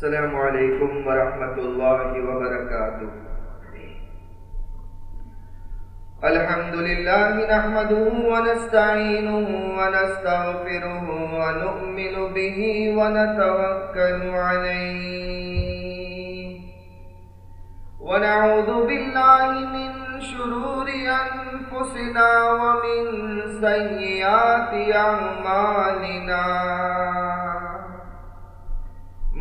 السلام علیکم ورحمۃ اللہ وبرکاتہ الحمد لله نحمده ونستعينه ونستغفره ونؤمن به ونتوكل عليه. ونعوذ بالله من شرور أنفسنا ومن سيئات أعمالنا.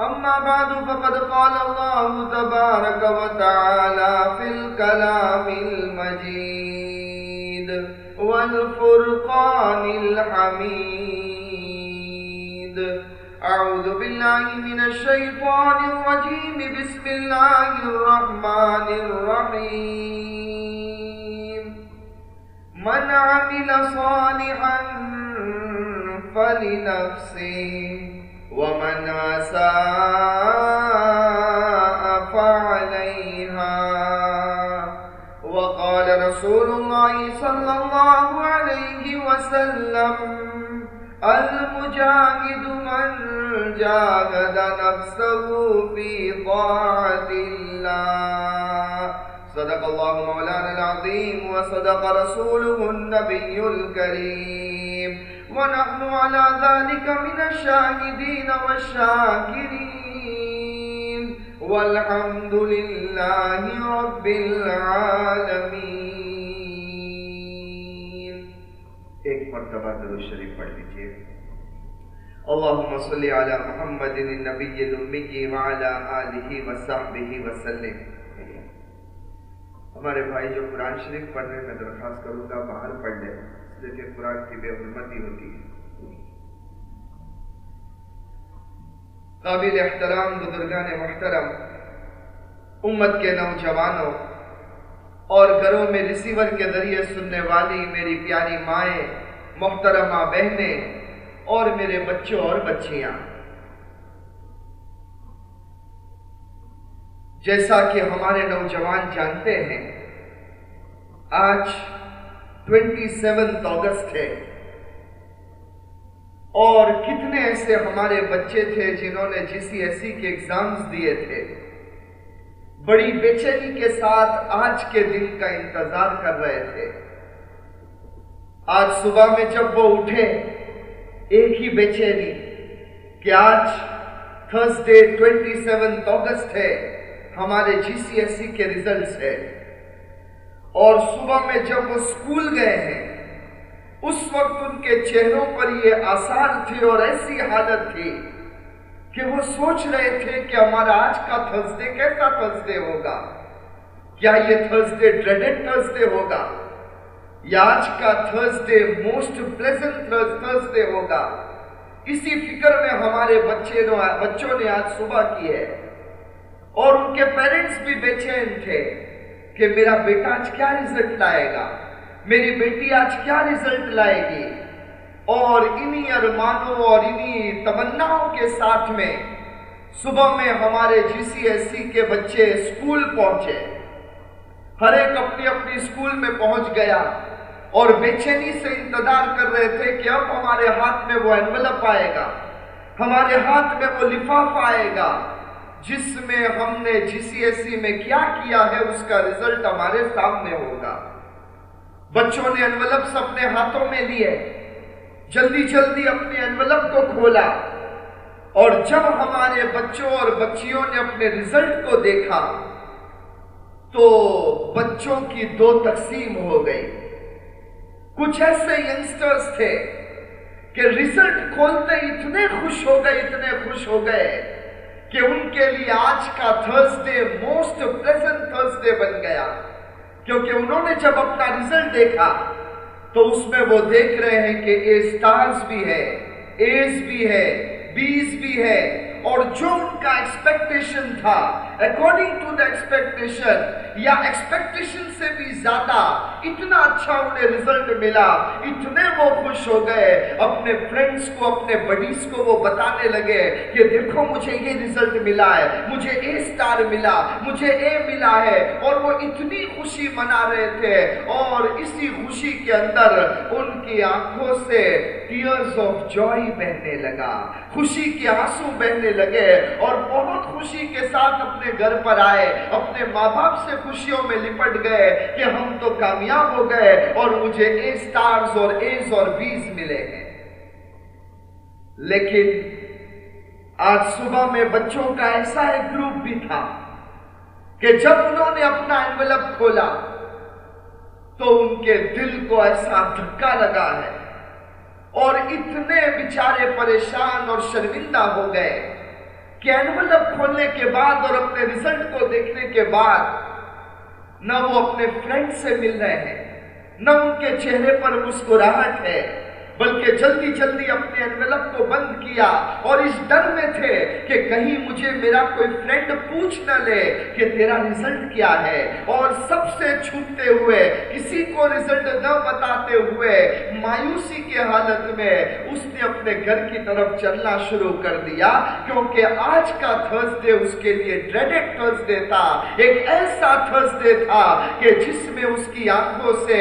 أما بعد فقد قال الله تبارك وتعالى في الكلام المجيد والفرقان الحميد. أعوذ بالله من الشيطان الرجيم. بسم الله الرحمن الرحيم. من عمل صالحا فلنفسه ومن أساء فعليها وقال رسول الله صلى الله عليه وسلم المجاهد من جاهد نفسه في طاعة الله صدق الله مولانا العظيم وصدق رسوله النبي الكريم ونحن على ذلك من الشاهدين والشاكرين. والحمد لله رب العالمين. ایک مرتبہ درود شریف پڑھ لیجیے. اللهم صل على محمد النبي الامي وعلى اله وصحبه وسلم. ہمارے بھائی جو قرآن شریف پڑھنے میں درخواست کروں گا، باہر پڑھ لیں۔ لیکن قرآن کی بے حرمتی ہوتی ہے۔ قابل احترام، بزرگان محترم، امت کے نوجوانوں اور گھروں میں ریسیور کے ذریعے سننے والی میری پیاری مائیں، محترمہ بہنیں اور میرے بچوں اور بچیاں۔ جیسا کہ ہمارے نوجوان جانتے ہیں، آج ٹوینٹی سیونتھ اگست ہے۔ اور کتنے ایسے ہمارے بچے تھے جنہوں نے جی سی ایس سی کے ایگزامز دیے تھے۔ بڑی بے چینی کے ساتھ آج کے دن کا انتظار کر رہے تھے۔ آج صبح میں جب وہ اٹھے، ایک ہی بے چینی کہ آج تھرسڈے ٹوینٹی سیونتھ اگست ہے، ہمارے جی سی ایس سی کے ریزلٹس ہے۔ اور صبح میں جب وہ سکول گئے ہیں، اس وقت ان کے چہروں پر یہ آثار تھے اور ایسی حالت تھی کہ وہ سوچ رہے تھے کہ ہمارا آج کا تھرسڈے کیسا تھرسڈے ہوگا؟ کیا یہ تھرسڈے ڈریڈڈ تھرسڈے ہوگا؟ یا آج کا تھرسڈے موسٹ پلیزنٹ تھرسڈے ہوگا؟ اسی فکر میں ہمارے بچے بچوں نے آج صبح کی ہے اور ان کے پیرنٹس بھی بے چین تھے۔ کہ میرا بیٹا آج کیا رزلٹ لائے گا؟ میری بیٹی آج کیا رزلٹ لائے گی؟ اور انہی ارمانوں اور انہی تمناؤں کے ساتھ میں صبح میں ہمارے جی سی ایس سی کے بچے اسکول پہنچے۔ ہر ایک اپنی اپنی اسکول میں پہنچ گیا اور بے چینی سے انتظار کر رہے تھے کہ اب ہمارے ہاتھ میں وہ انویلپ آئے گا، ہمارے ہاتھ میں وہ لفاف آئے گا۔ جس میں ہم نے جی سی ایس سی میں کیا کیا ہے، اس کا رزلٹ ہمارے سامنے ہوگا۔ بچوں نے انویلپس اپنے ہاتھوں میں لیے۔ جلدی جلدی اپنے انویلپ کو کھولا۔ اور جب ہمارے بچوں اور بچیوں نے اپنے رزلٹ کو دیکھا، تو بچوں کی دو تقسیم ہو گئی۔ کچھ ایسے ینگسٹرز تھے کہ رزلٹ کھولتے اتنے خوش ہو گئے، اتنے خوش ہو گئے۔ کہ ان کے لیے آج کا تھرسڈے موسٹ پلیزنٹ تھرسڈے بن گیا۔ کیونکہ انہوں نے جب اپنا رزلٹ دیکھا، تو اس میں وہ دیکھ رہے ہیں کہ اے سٹارز بھی ہے ایز بھی ہے بیز بھی ہے۔ اور جو ان کا ایکسپیکٹیشن تھا اکارڈنگ ٹو دا ایکسپیکٹیشن یا ایکسپیکٹیشن سے بھی زیادہ اتنا اچھا انہیں ریزلٹ ملا، اتنے وہ خوش ہو گئے، اپنے فرینڈز کو، اپنے بڈیز کو وہ بتانے لگے کہ دیکھو مجھے یہ ریزلٹ ملا ہے، مجھے اے سٹار ملا، مجھے اے ملا ہے، اور وہ اتنی خوشی منا رہے تھے، اور اسی خوشی کے اندر ان کی آنکھوں سے ٹیئرز آف جوئی بہنے لگا، خوشی کے آنسو بہنے لگے، اور بہت خوشی کے ساتھ اپنے گھر پر آئے، اپنے ماں باپ سے خوشیوں میں لپٹ گئے کہ ہم تو کامیاب ہو گئے اور مجھے اے سٹارز اور ایز اور بیز ملے ہیں۔ لیکن آج صبح میں بچوں کا ایسا ایک گروپ بھی تھا کہ جب انہوں نے اپنا انویلپ کھولا تو ان کے دل کو ایسا دھکا لگا ہے اور اتنے بیچارے پریشان اور شرمندہ ہو گئے کہ انویلپ کھولنے کے بعد اور اپنے ریزلٹ کو دیکھنے کے بعد نہ وہ اپنے فرینڈ سے مل رہے ہیں، نہ ان کے چہرے پر مسکراہٹ ہے۔ بلکہ جلدی جلدی اپنے انویلپ کو بند کیا اور اس ڈر میں تھے کہ کہیں مجھے میرا کوئی فرینڈ پوچھ نہ لے کہ تیرا ریزلٹ کیا ہے۔ اور سب سے چھوٹتے ہوئے، کسی کو ریزلٹ نہ بتاتے ہوئے، مایوسی کے حالت میں اس نے اپنے گھر کی طرف چلنا شروع کر دیا۔ کیونکہ آج کا تھرسڈے اس کے لیے ڈریڈڈ تھرسڈے تھا۔ ایک ایسا تھرسڈے تھا کہ جس میں اس کی آنکھوں سے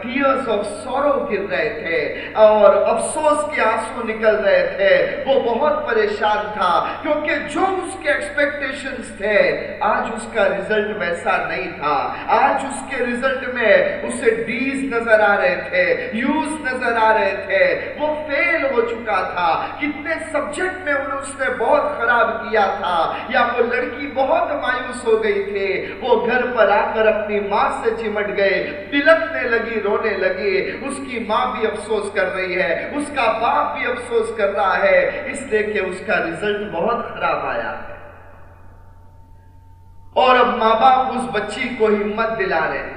ٹیئرز آف سورو گر رہے تھے اور افسوس کے آنسو نکل رہے تھے۔ وہ بہت پریشان تھا کیونکہ جو اس کے ایکسپیکٹیشنز تھے، آج اس کا ریزلٹ ویسا نہیں تھا۔ آج اس کے ریزلٹ میں اسے ڈیز نظر آ رہے تھے یوز نظر آ رہے تھے۔ وہ فیل ہو چکا تھا۔ کتنے سبجیکٹ میں انہوں اس نے بہت خراب کیا تھا۔ یا وہ لڑکی بہت مایوس ہو گئی تھی۔ وہ گھر پر آ کر اپنی ماں سے چمٹ گئے بلکنے لگی، رونے لگی، اس کی ماں بھی افسوس کر رہی ہے، اس کا باپ بھی افسوس کر رہا ہے، اس لیے کہ اس کا ریزلٹ بہت خراب آیا ہے۔ اور اب ماں باپ اس بچی کو ہمت دلا رہے ہیں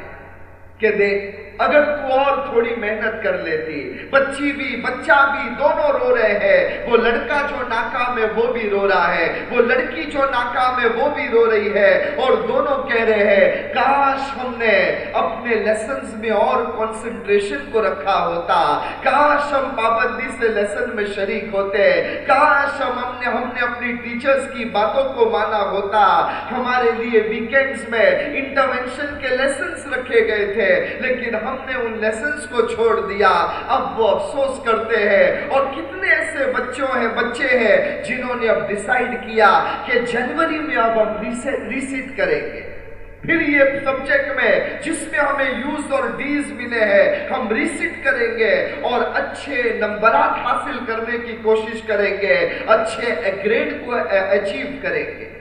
کہ دیکھ اگر تو اور تھوڑی محنت کر لیتی، بچی بھی، بچہ بھی، دونوں رو رہے ہیں۔ وہ لڑکا جو ناکام ہے، وہ بھی رو رہا ہے۔ وہ لڑکی جو ناکام ہے، وہ بھی رو رہی ہے۔ اور دونوں کہہ رہے ہیں، کاش ہم نے اپنے لیسنز میں اور کنسنٹریشن کو رکھا ہوتا۔ کاش ہم پابندی سے لیسن میں شریک ہوتے۔ کاش ہم ہم نے ہم نے اپنی ٹیچرز کی باتوں کو مانا ہوتا۔ ہمارے لیے ویکینڈز میں انٹرونشن کے لیسنز رکھے گئے تھے۔ لیکن ہم نے ان لیسنز کو چھوڑ دیا۔ اب وہ افسوس کرتے ہیں۔ اور کتنے ایسے بچوں ہیں، بچے ہیں جنہوں نے اب ڈیسائیڈ کیا کہ جنوری میں اب ہم ریسیٹ کریں گے۔ پھر یہ سبجیکٹ میں جس میں ہمیں یوز اور ڈیز ملے ہیں، ہم ریسیٹ کریں گے اور اچھے نمبرات حاصل کرنے کی کوشش کریں گے، اچھے گریڈ کو اچیو کریں گے۔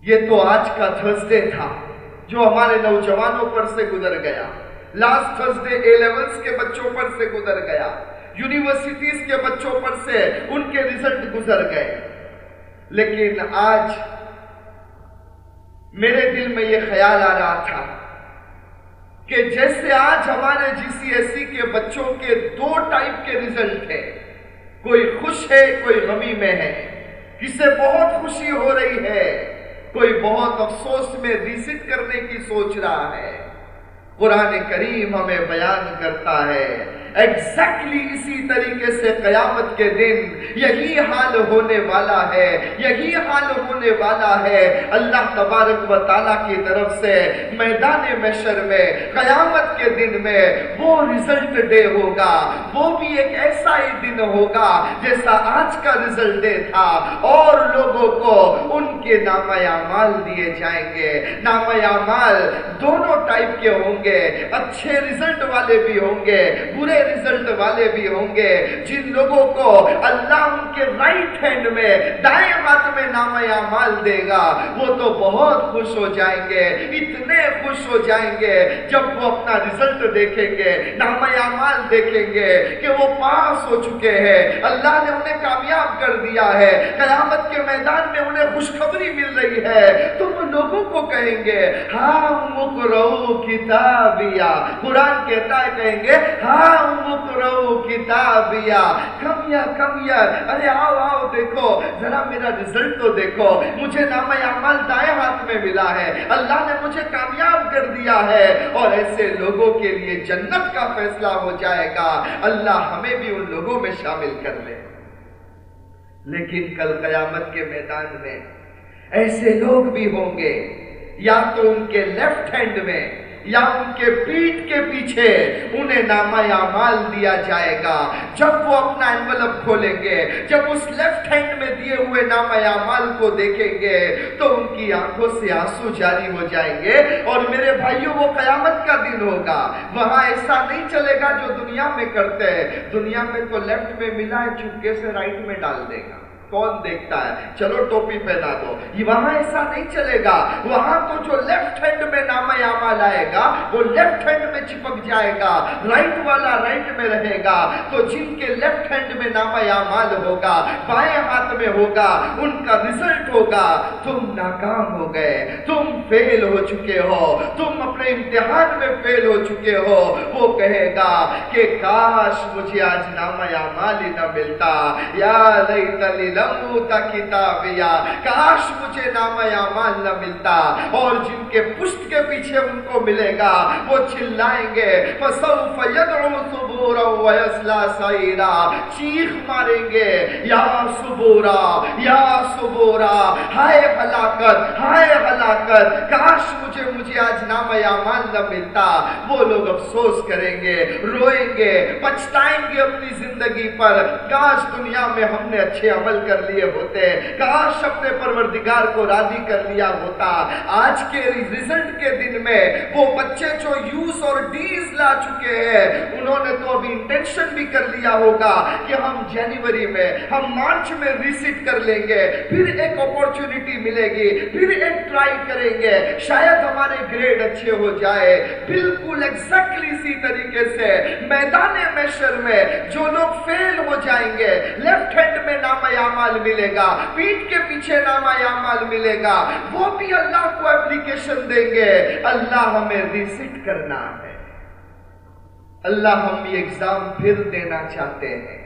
یہ تو آج کا تھرسڈے تھا۔ جو ہمارے نوجوانوں پر سے گزر گیا۔ لاسٹ تھرسڈے اے لیولز کے بچوں پر سے گزر گیا۔ یونیورسٹیز کے بچوں پر سے ان کے ریزلٹ گزر گئے۔ لیکن آج میرے دل میں یہ خیال آ رہا تھا کہ جیسے آج ہمارے جی سی ایس سی کے بچوں کے دو ٹائپ کے ریزلٹ ہیں کوئی خوش ہے، کوئی غمی میں ہے۔ کسے بہت خوشی ہو رہی ہے۔ کوئی بہت افسوس میں ریسٹ کرنے کی سوچ رہا ہے۔ قرآن کریم ہمیں بیان کرتا ہے۔ ایگزیکٹلی اسی طریقے سے قیامت کے دن یہی حال ہونے والا ہے، یہی حال ہونے والا ہے۔ اللہ تبارک و تعالیٰ کی طرف سے میدان محشر میں، قیامت کے دن میں وہ ریزلٹ ڈے ہوگا۔ وہ بھی ایک ایسا ہی دن ہوگا جیسا آج کا ریزلٹ ڈے تھا۔ اور لوگوں کو ان کے نام اعمال دیے جائیں گے۔ نام اعمال دونوں ٹائپ کے ہوں گے۔ اچھے ریزلٹ والے بھی ہوں گے، برے رزلٹ والے بھی ہوں گے۔ جن لوگوں کو اللہ ان کے رائٹ ہینڈ میں، دائیں ہاتھ میں نام اعمال دے گا، وہ تو بہت خوش ہو جائیں گے، اتنے خوش ہو جائیں گے۔ جب وہ اپنا رزلٹ دیکھیں گے نام اعمال دیکھیں گے کہ وہ پاس ہو چکے ہیں۔ اللہ نے انہیں کامیاب کر دیا ہے۔ قیامت کے میدان میں انہیں خوشخبری مل رہی ہے۔ تم لوگ لوگوں کو کہیں گے ہاں مکرو کتابیا۔ قرآن کہتا ہے، کہیں گے ہاں مکرو کتابیا کمیا کمیا ارے آؤ آؤ دیکھو ذرا میرا رزلٹ تو دیکھو مجھے نام عمل دائیں ہاتھ میں ملا ہے اللہ نے مجھے کامیاب کر دیا ہے اور ایسے لوگوں کے لیے جنت کا فیصلہ ہو جائے گا اللہ ہمیں بھی ان لوگوں میں شامل کر لے لیکن کل قیامت کے میدان میں ایسے لوگ بھی ہوں گے یا تو ان کے لیفٹ ہینڈ میں یا ان کے پیٹ کے پیچھے انہیں نامہ اعمال دیا جائے گا۔ جب وہ اپنا انولپ کھولیں گے، جب اس لیفٹ ہینڈ میں دیے ہوئے نامہ اعمال کو دیکھیں گے، تو ان کی آنکھوں سے آنسو جاری ہو جائیں گے۔ اور میرے بھائیوں، وہ قیامت کا دن ہوگا۔ وہاں ایسا نہیں چلے گا جو دنیا میں کرتے۔ ہیں دنیا میں تو لیفٹ میں ملا ہے چپکے سے رائٹ میں ڈال دے گا۔ کون دیکھتا ہے؟ چلو ٹوپی پہنا دو۔ یہ وہاں ایسا نہیں چلے گا۔ وہاں تو جو لیفٹ ہینڈ میں نام عمل آئے گا، وہ لیفٹ ہینڈ میں چپک جائے گا۔ رائٹ والا رائٹ میں رہے گا۔ تو جن کے لیفٹ ہینڈ میں نام عمل ہوگا، بائیں ہاتھ میں ہوگا، ان کا ریزلٹ ہوگا۔ تم ناکام ہو گئے، تم فیل ہو چکے ہو۔ تم اپنے امتحان میں فیل ہو چکے ہو۔ وہ کہے گا کہ کاش مجھے آج نام عمل ہی نہ ملتا۔ یا لیت لموتا کتابیا کاش مجھے نام اعمال نہ ملتا۔ اور جن کے پشت کے پیچھے ان کو ملے گا، وہ چلائیں گے۔ فسوف یدعو صبورا ویسلا سائرا چیخ ماریں گے، یا صبورا یا صبورا ہائے ہلاکت ہائے ہلاکت، کاش مجھے مجھے آج نام اعمال نہ ملتا۔ وہ لوگ افسوس کریں گے، روئیں گے، پچھتائیں گے اپنی زندگی پر۔ کاش دنیا میں ہم نے اچھے عمل کر کر لیے ہوتے کاش اپنے پروردگار کو راضی کر لیا ہوتا۔ آج کے ریزلٹ کے دن میں وہ بچے جو یوز اور ڈیز لا چکے ہیں، انہوں نے تو ابھی انٹینشن بھی کر لیا ہوگا کہ ہم جنوری میں، ہم مارچ میں ریسٹ کر لیں گے۔ پھر ایک اپورچونٹی ملے گی، پھر ایک ٹرائی کریں گے۔ شاید ہمارے گریڈ اچھے ہو جائے۔ بالکل ایگزیکٹلی اسی طریقے سے میدان میشر میں جو لوگ فیل ہو جائیں گے لیفٹ ہینڈ میں نام یامہ ملے گا۔ پیٹ کے پیچھے نامہ یا ملے گا۔ وہ بھی اللہ کو اپلیکیشن دیں گے۔ اللہ ہمیں ریسٹ کرنا ہے۔ اللہ ہم یہ اگزام پھر دینا چاہتے ہیں۔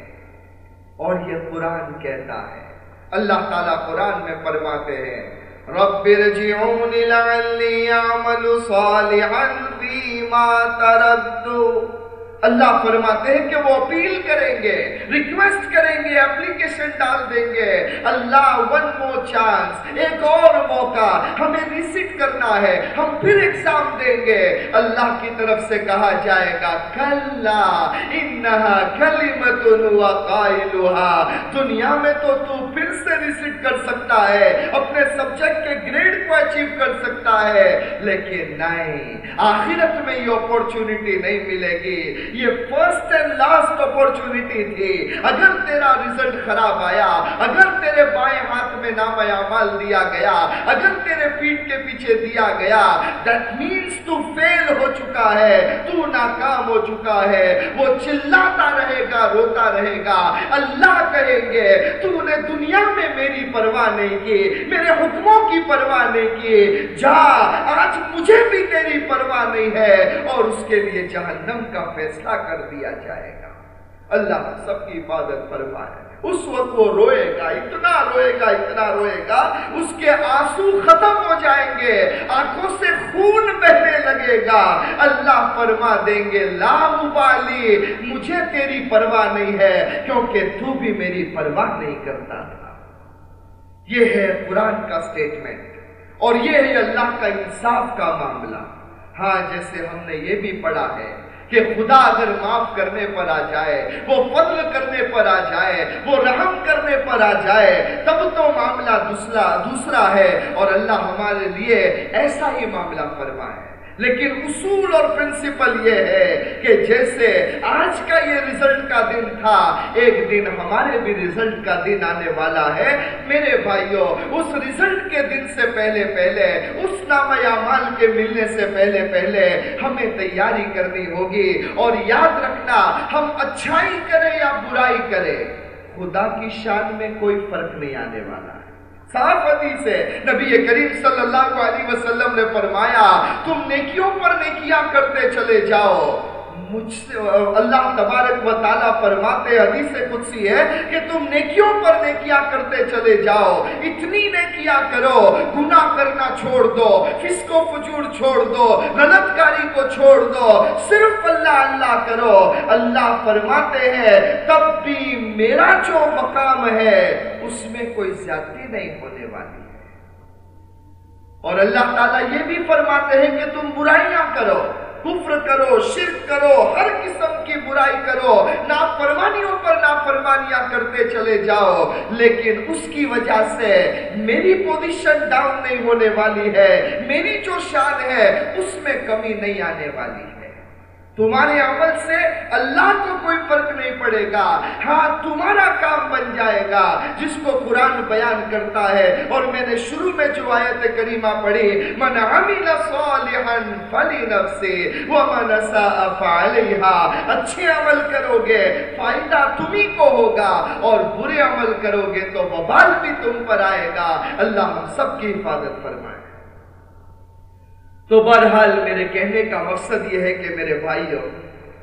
اور یہ قرآن کہتا ہے۔ اللہ تعالیٰ قرآن میں فرماتے ہیں۔ رب ارجعون لعلی اعمل صالحا فیما تردو۔ اللہ فرماتے ہیں کہ وہ اپیل کریں گے ریکویسٹ کریں گے اپلیکیشن ڈال دیں گے۔ اللہ ون مو چانس ایک اور موقع ہمیں ریسٹ کرنا ہے۔ ہم پھر ایگزام دیں گے۔ اللہ کی طرف سے کہا جائے گا، کلا، انہا کلمت وقائلہا دنیا میں تو تو پھر سے ریسٹ کر سکتا ہے، اپنے سبجیکٹ کے گریڈ کو اچیو کر سکتا ہے۔ لیکن نہیں، آخرت میں یہ اپورچونٹی نہیں ملے گی۔ یہ فرسٹ اینڈ لاسٹ اپورچونٹی تھی۔ اگر تیرا ریزلٹ خراب آیا، اگر تیرے بائیں ہاتھ میں نام اعمال دیا گیا، اگر تیرے پیٹ کے پیچھے دیا گیا، that means تو فیل ہو چکا ہے، تو ناکام ہو چکا ہے۔ وہ چلاتا رہے گا، روتا رہے گا۔ اللہ کہیں گے، تو نے دنیا میں میری پرواہ نہیں کی، میرے حکموں کی پرواہ نہیں کی۔ جا، آج مجھے بھی تیری پرواہ نہیں ہے اور اس کے لیے جہنم کا فیصلہ فیصلہ کر دیا جائے گا۔ اللہ سب کی عبادت فرمائے۔ اس وقت وہ روئے گا، اتنا روئے گا، اتنا روئے گا، اس کے آنسو ختم ہو جائیں گے، آنکھوں سے خون بہنے لگے گا۔ اللہ فرما دیں گے، لا مبالی، مجھے تیری پرواہ نہیں ہے، کیونکہ تو بھی میری پرواہ نہیں کرتا تھا۔ یہ ہے قرآن کا سٹیٹمنٹ اور یہ ہے اللہ کا انصاف کا معاملہ۔ ہاں جیسے ہم نے یہ بھی پڑھا ہے کہ خدا اگر معاف کرنے پر آ جائے، وہ فضل کرنے پر آ جائے، وہ رحم کرنے پر آ جائے، تب تو معاملہ دوسرا دوسرا ہے اور اللہ ہمارے لیے ایسا ہی معاملہ فرمائے۔ لیکن اصول اور پرنسپل یہ ہے کہ جیسے آج کا یہ ریزلٹ کا دن تھا، ایک دن ہمارے بھی ریزلٹ کا دن آنے والا ہے۔ میرے بھائیوں اس ریزلٹ کے دن سے پہلے پہلے، اس نام مال کے ملنے سے پہلے پہلے ہمیں تیاری کرنی ہوگی۔ اور یاد رکھنا، ہم اچھائی کریں یا برائی کریں، خدا کی شان میں کوئی فرق نہیں آنے والا۔ ہے صاف حدیث ہے نبی کریم صلی اللہ علیہ وسلم نے فرمایا، تم نیکیوں پر نیکیاں کرتے چلے جاؤ۔ مجھ سے اللہ تبارک و تعالیٰ فرماتے حدیث قدسی ہے کہ تم نیکیوں پر نیکیاں کرتے چلے جاؤ، اتنی نیکیاں کرو، گناہ کرنا چھوڑ دو، فسق و فجور چھوڑ دو غلط کاری کو چھوڑ دو، صرف اللہ اللہ کرو۔ اللہ فرماتے ہیں، تب بھی میرا جو مقام ہے، اس میں کوئی زیادتی نہیں ہونے والی اور اللہ تعالیٰ یہ بھی فرماتے ہیں کہ تم برائیاں کرو۔ کفر کرو، شرک کرو، ہر قسم کی برائی کرو، نافرمانیوں پر نافرمانیاں کرتے چلے جاؤ، لیکن اس کی وجہ سے میری پوزیشن ڈاؤن نہیں ہونے والی ہے، میری جو شان ہے، اس میں کمی نہیں آنے والی۔ ہے تمہارے عمل سے اللہ کو کوئی فرق نہیں پڑے گا۔ ہاں تمہارا کام بن جائے گا، جس کو قرآن بیان کرتا ہے۔ اور میں نے شروع میں جو آیت کریمہ پڑھی، من عمل صالحا فلی نفسے ومن ساء فعلیہا اچھے عمل کرو گے فائدہ تمہیں کو ہوگا۔ اور برے عمل کرو گے تو وبال بھی تم پر آئے گا۔ اللہ ہم سب کی حفاظت فرمائے۔ تو بہرحال میرے کہنے کا مقصد یہ ہے کہ میرے بھائیوں،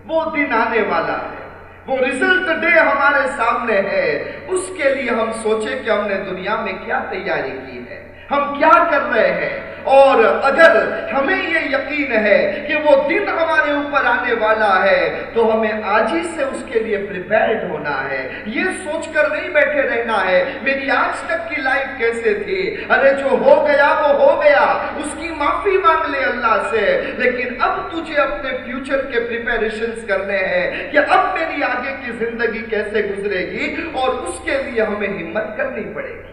وہ دن آنے والا ہے۔ وہ ریزلٹ ڈے ہمارے سامنے ہے۔ اس کے لیے ہم سوچے کہ ہم نے دنیا میں کیا تیاری کی ہے۔ ہم کیا کر رہے ہیں؟ اور اگر ہمیں یہ یقین ہے کہ وہ دن ہمارے اوپر آنے والا ہے، تو ہمیں آج ہی سے اس کے لیے پریپیرڈ ہونا ہے۔ یہ سوچ کر نہیں بیٹھے رہنا ہے۔ میری آج تک کی لائف کیسے تھی؟ ارے جو ہو گیا وہ ہو گیا اس کی معافی مانگ لے اللہ سے، لیکن اب تجھے اپنے فیوچر کے پریپیریشنز کرنے ہیں کہ اب میری آگے کی زندگی کیسے گزرے گی اور اس کے لیے ہمیں ہمت کرنی پڑے گی۔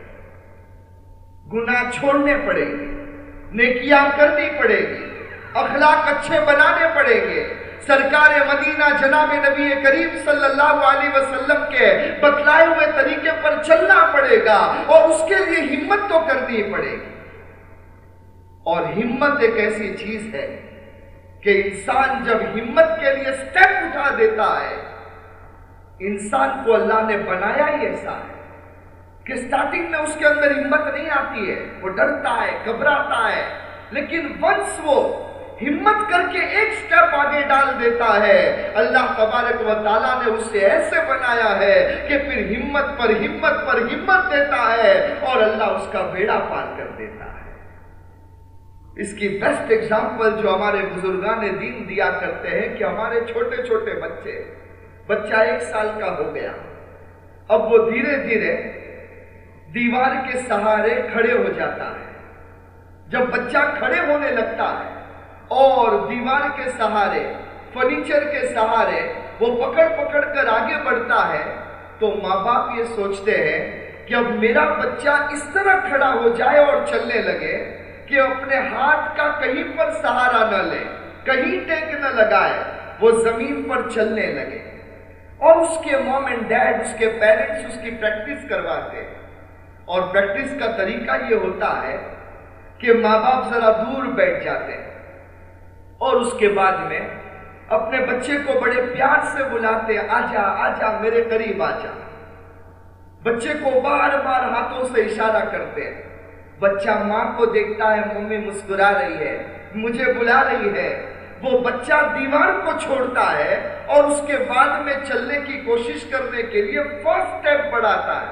گناہ چھوڑنے پڑے گی، نیکیاں کرنی پڑے گی، اخلاق اچھے بنانے پڑے گے سرکار مدینہ جناب نبی کریم صلی اللہ علیہ وسلم کے بتلائے ہوئے طریقے پر چلنا پڑے گا اور اس کے لیے ہمت تو کرنی پڑے گی۔ اور ہمت ایک ایسی چیز ہے کہ انسان جب ہمت کے لیے سٹیپ اٹھا دیتا ہے، انسان کو اللہ نے بنایا ہی ایسا ہے کہ سٹارٹنگ میں اس کے اندر ہمت نہیں آتی ہے، وہ ڈرتا ہے، گھبراتا ہے، لیکن ونس وہ ہمت کر کے ایک سٹیپ آگے ڈال دیتا ہے، اللہ تبارک و تعالیٰ نے اسے ایسے بنایا ہے کہ پھر ہمت پر ہمت پر ہمت دیتا ہے اور اللہ اس کا بیڑا پار کر دیتا ہے۔ اس کی بیسٹ اگزامپل جو ہمارے بزرگان دین دیا کرتے ہیں کہ ہمارے چھوٹے چھوٹے بچے، بچہ ایک سال کا ہو گیا، اب وہ دھیرے دھیرے دیوار کے سہارے کھڑے ہو جاتا ہے۔ جب بچہ کھڑے ہونے لگتا ہے اور دیوار کے سہارے فرنیچر کے سہارے وہ پکڑ پکڑ کر آگے بڑھتا ہے، تو ماں باپ یہ سوچتے ہیں کہ اب میرا بچہ اس طرح کھڑا ہو جائے اور چلنے لگے کہ اپنے ہاتھ کا کہیں پر سہارا نہ لے، کہیں ٹیک نہ لگائے، وہ زمین پر چلنے لگے۔ اور اس کے موم اینڈ ڈیڈ اس کے پیرنٹس اس کی پریکٹس کرواتے۔ اور پریکٹس کا طریقہ یہ ہوتا ہے کہ ماں باپ ذرا دور بیٹھ جاتے۔ ہیں اور اس کے بعد میں اپنے بچے کو بڑے پیار سے بلاتے، آجا آجا، میرے قریب آجا۔ بچے کو بار بار ہاتھوں سے اشارہ کرتے۔ ہیں بچہ ماں کو دیکھتا ہے، ممی مسکرا رہی ہے، مجھے بلا رہی ہے۔ وہ بچہ دیوار کو چھوڑتا ہے اور اس کے بعد میں چلنے کی کوشش کرنے کے لیے فرسٹ سٹیپ بڑھاتا ہے۔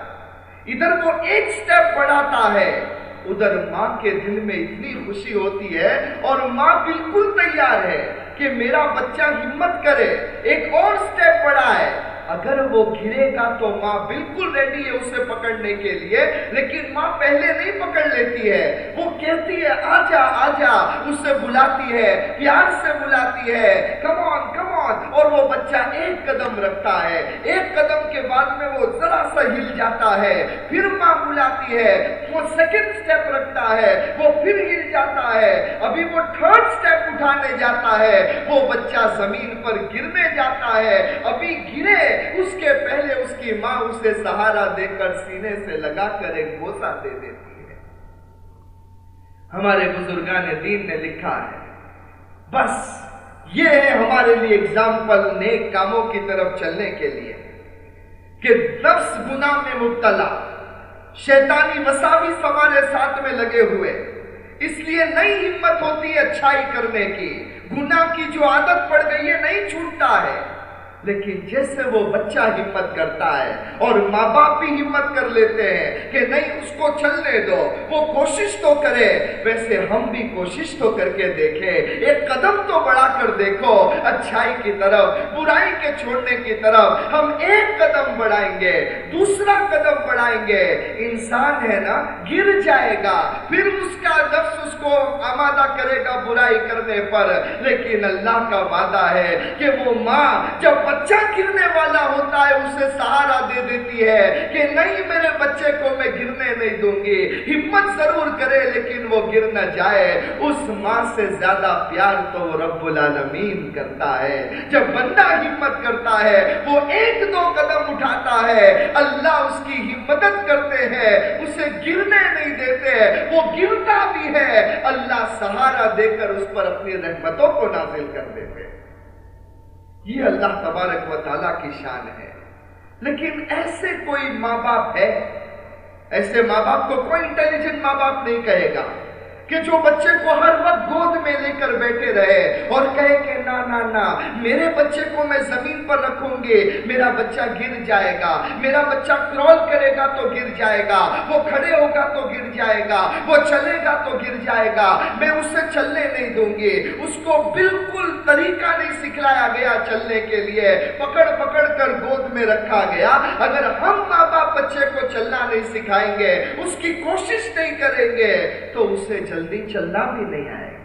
ادھر وہ ایک سٹیپ بڑھاتا ہے۔ ادھر ماں کے دل میں اتنی خوشی ہوتی ہے اور ماں بالکل تیار ہے کہ میرا بچہ ہمت کرے، ایک اور سٹیپ بڑھا ہے اگر وہ گرے گا تو ماں بالکل ریڈی ہے اسے پکڑنے کے لیے، لیکن ماں پہلے نہیں پکڑ لیتی ہے۔ وہ کہتی ہے، آجا آجا۔ اسے بلاتی ہے، پیار سے بلاتی ہے۔ کمان کمان اور وہ بچہ ایک قدم رکھتا ہے۔ ایک قدم کے بعد میں وہ ذرا سا ہل جاتا ہے۔ پھر ماں بلاتی ہے۔ وہ سیکنڈ سٹیپ رکھتا ہے۔ وہ پھر ہل جاتا ہے۔ ابھی وہ تھرڈ سٹیپ اٹھانے جاتا ہے۔ وہ بچہ زمین پر گرنے جاتا ہے۔ ابھی گرے۔ اس کے پہلے اس کی ماں اسے سہارا دے کر سینے سے لگا کر ایک گوسا دے دیتی ہے۔ ہمارے بزرگان دین نے لکھا ہے، بس یہ ہے ہمارے لیے اگزامپل نیک کاموں کی طرف چلنے کے لیے کہ نفس گناہ میں مبتلا، شیطانی وساوی ہمارے ساتھ میں لگے ہوئے، اس لیے نئی ہمت ہوتی ہے اچھائی کرنے کی۔ گناہ کی جو عادت پڑ گئی ہے، نہیں چھوٹتا ہے۔ لیکن جیسے وہ بچہ ہمت کرتا ہے اور ماں باپ بھی ہمت کر لیتے ہیں کہ نہیں، اس کو چلنے دو، وہ کوشش تو کرے۔ ویسے ہم بھی کوشش تو کر کے دیکھیں۔ ایک قدم تو بڑھا کر دیکھو، اچھائی کی طرف، برائی کے چھوڑنے کی طرف ہم ایک قدم بڑھائیں گے، دوسرا قدم بڑھائیں گے۔ انسان ہے نا، گر جائے گا، پھر اس کا نفس اس کو آمادہ کرے گا برائی کرنے پر۔ لیکن اللہ کا وعدہ ہے کہ وہ ماں جب بچہ گرنے والا ہوتا ہے، اسے سہارا دے دیتی ہے کہ نہیں، میرے بچے کو میں گرنے نہیں دوں گی۔ ہمت ضرور کرے، لیکن وہ گر نہ جائے۔ اس ماں سے زیادہ پیار تو وہ رب العالمین کرتا ہے۔ جب بندہ ہمت کرتا ہے، وہ ایک دو قدم اٹھاتا ہے۔ اللہ اس کی ہمت کرتے ہیں، اسے گرنے نہیں دیتے۔ وہ گرتا بھی ہے۔ اللہ سہارا دے کر اس پر اپنی رحمتوں کو نازل کر دیتے ہیں۔ یہ اللہ تبارک و تعالیٰ کی شان ہے۔ لیکن ایسے کوئی ماں باپ ہے؟ ایسے ماں باپ کو کوئی انٹیلیجنٹ ماں باپ نہیں کہے گا۔ کہ جو بچے کو ہر وقت گود میں لے کر بیٹھے رہے اور کہے کہ نا نا نا، میرے بچے کو میں زمین پر رکھوں گے میرا بچہ گر جائے گا، میرا بچہ کرول کرے گا تو گر جائے گا، وہ کھڑے ہوگا تو گر جائے گا، وہ چلے گا تو گر جائے گا، میں اسے چلنے نہیں دوں گی۔ اس کو بالکل طریقہ نہیں سکھلایا گیا چلنے کے لیے۔ پکڑ پکڑ کر گود میں رکھا گیا۔ اگر ہم ماں باپ بچے کو چلنا نہیں سکھائیں گے، اس کی کوشش نہیں کریں گے، تو اسے چل جلدی چلنا بھی نہیں آئے گا۔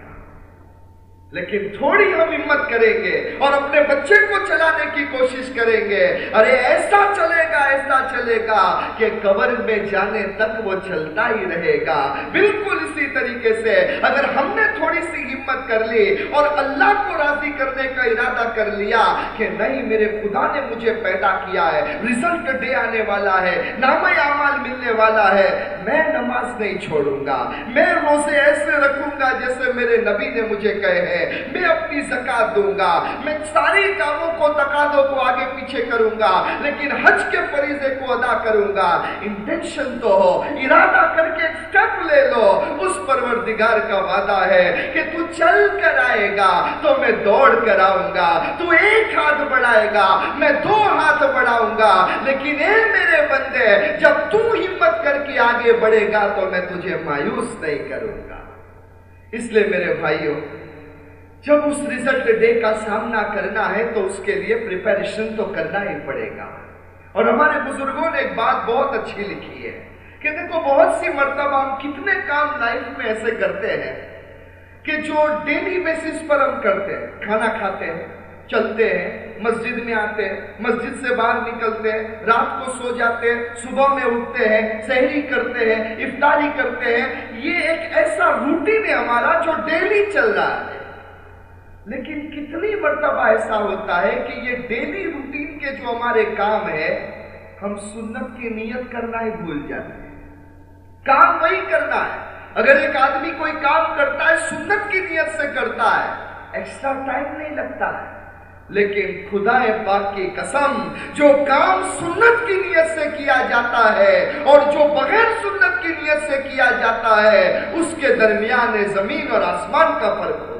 لیکن تھوڑی ہم ہمت کریں گے اور اپنے بچے کو چلانے کی کوشش کریں گے۔ ارے، ایسا چلے گا، ایسا چلے گا کہ قبر میں جانے تک وہ چلتا ہی رہے گا۔ بالکل طریقے سے اگر ہم نے تھوڑی سی ہمت کر لی اور اللہ کو راضی کرنے کا ارادہ کر لیا کہ نہیں، میرے خدا نے مجھے پیدا کیا ہے ریزلٹ ڈے آنے والا ہے نام اعمال ملنے والا ہے، میں نماز نہیں چھوڑوں گا۔ میں روزے ایسے رکھوں گا جیسے میرے نبی نے مجھے کہے ہیں۔ میں اپنی زکاة دوں گا، میں ساری کاموں کو تقادوں کو آگے پیچھے کروں گا، لیکن حج کے فریضے کو ادا کروں گا۔ انٹینشن تو ہو، ارادہ کر کے ایک سٹیپ لے لو، اس پروردگار کا وعدہ ہے کہ تو چل کر آئے گا، تو میں دوڑ کر آؤں گا، تو ایک ہاتھ بڑھائے گا، میں دو ہاتھ بڑھاؤں گا۔ لیکن اے میرے بندے، جب تو ہمت کر کے آگے بڑھے گا تو میں تجھے مایوس نہیں کروں گا۔ اس لیے میرے بھائیوں، جب اس ریزلٹ ڈے کا سامنا کرنا ہے تو اس کے لیے پریپریشن تو کرنا ہی پڑے گا۔ اور ہمارے بزرگوں نے ایک بات بہت اچھی لکھی ہے۔ کہ دیکھو بہت سی مرتبہ ہم کتنے کام لائف میں ایسے کرتے ہیں کہ جو ڈیلی بیسس پر ہم کرتے ہیں، کھانا کھاتے ہیں، چلتے ہیں، مسجد میں آتے ہیں، مسجد سے باہر نکلتے ہیں، رات کو سو جاتے ہیں، صبح میں اٹھتے ہیں سہری کرتے ہیں، افطاری کرتے ہیں، یہ ایک ایسا روٹین ہے ہمارا جو ڈیلی چل رہا ہے۔ لیکن کتنی مرتبہ ایسا ہوتا ہے کہ یہ ڈیلی روٹین کے جو ہمارے کام ہے ہم سنت کی نیت کرنا ہی بھول جاتے ہیں۔ کام وہی کرنا ہے۔ اگر ایک آدمی کوئی کام کرتا ہے، سنت کی نیت سے کرتا ہے، ایکسٹرا ٹائم نہیں لگتا ہے۔ لیکن خدا پاک کی قسم، جو کام سنت کی نیت سے کیا جاتا ہے اور جو بغیر سنت کی نیت سے کیا جاتا ہے، اس کے درمیان زمین اور آسمان کا فرق ہو